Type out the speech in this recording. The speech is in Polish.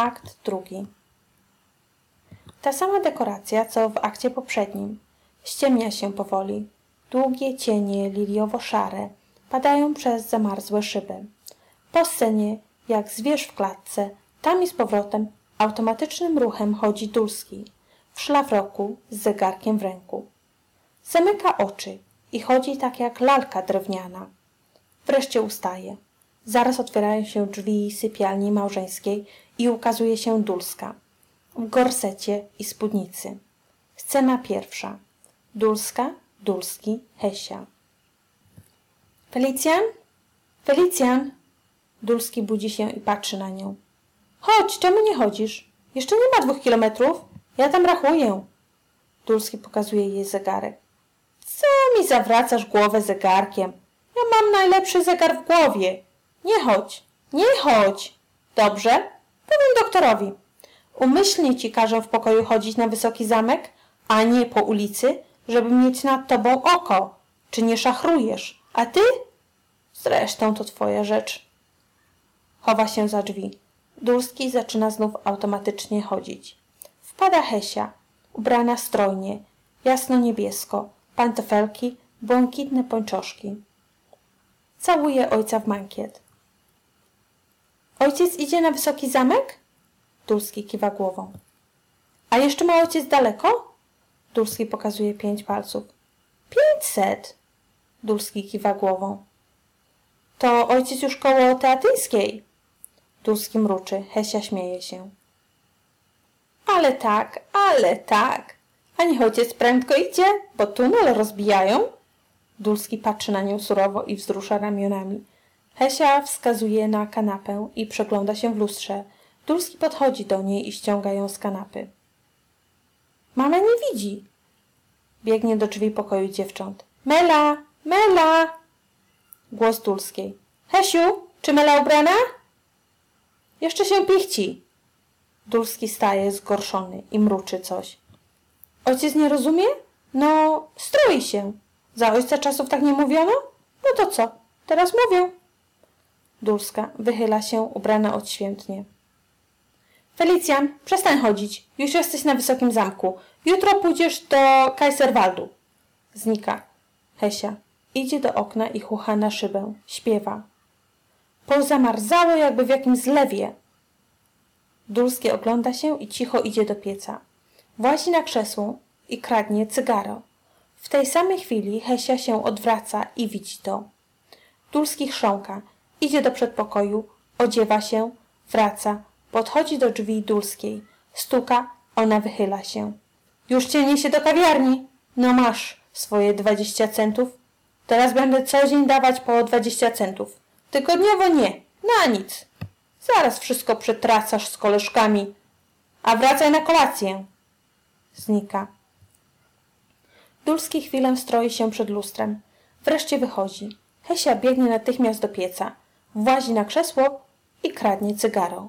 Akt drugi. Ta sama dekoracja, co w akcie poprzednim. Ściemnia się powoli. Długie cienie liliowo-szare padają przez zamarzłe szyby. Po scenie, jak zwierz w klatce, tam i z powrotem automatycznym ruchem chodzi Dulski, w szlafroku z zegarkiem w ręku. Zamyka oczy i chodzi tak jak lalka drewniana. Wreszcie ustaje. Zaraz otwierają się drzwi sypialni małżeńskiej i ukazuje się Dulska w gorsecie i spódnicy. Scena pierwsza. Dulska, Dulski, Hesia. Felicjan? Felicjan? Dulski budzi się i patrzy na nią. Chodź, czemu nie chodzisz? Jeszcze nie ma dwóch kilometrów. Ja tam rachuję. Dulski pokazuje jej zegarek. Co mi zawracasz głowę zegarkiem? Ja mam najlepszy zegar w głowie. Nie chodź, nie chodź. Dobrze? Powiem doktorowi. Umyślnie ci każę w pokoju chodzić na wysoki zamek, a nie po ulicy, żeby mieć nad tobą oko. Czy nie szachrujesz? A ty? Zresztą to twoja rzecz. Chowa się za drzwi. Dulski zaczyna znów automatycznie chodzić. Wpada Hesia, ubrana strojnie, jasno-niebiesko, pantofelki, błękitne pończoszki. Całuje ojca w mankiet. Ojciec idzie na wysoki zamek? Dulski kiwa głową. A jeszcze ma ojciec daleko? Dulski pokazuje pięć palców. Pięćset! Dulski kiwa głową. To ojciec już koło teatyńskiej. Dulski mruczy, Hesia śmieje się. Ale tak, ale tak. A niech ojciec prędko idzie, bo tunel rozbijają. Dulski patrzy na nią surowo i wzrusza ramionami. Hesia wskazuje na kanapę i przegląda się w lustrze. Dulski podchodzi do niej i ściąga ją z kanapy. Mama nie widzi. Biegnie do drzwi pokoju dziewcząt. Mela! Mela! Głos Dulskiej. Hesiu, czy Mela ubrana? Jeszcze się pichci. Dulski staje zgorszony i mruczy coś. Ojciec nie rozumie? No, stroi się. Za ojca czasów tak nie mówiono? No to co? Teraz mówią. Dulska wychyla się, ubrana odświętnie. Felicjan, przestań chodzić. Już jesteś na wysokim zamku. Jutro pójdziesz do Kaiserwaldu. Znika. Hesia. Idzie do okna i chucha na szybę. Śpiewa. Pozamarzało jakby w jakimś zlewie. Dulski ogląda się i cicho idzie do pieca. Włazi na krzesło i kradnie cygaro. W tej samej chwili Hesia się odwraca i widzi to. Dulski chrząka. Idzie do przedpokoju, odziewa się, wraca, podchodzi do drzwi Dulskiej. Stuka, ona wychyla się. Już cię niesie do kawiarni. No masz swoje dwadzieścia centów. Teraz będę co dzień dawać po dwadzieścia centów. Tygodniowo nie, na nic. Zaraz wszystko przetracasz z koleżkami. A wracaj na kolację. Znika. Dulski chwilę stroi się przed lustrem. Wreszcie wychodzi. Hesia biegnie natychmiast do pieca. Włazi na krzesło i kradnie cygaro.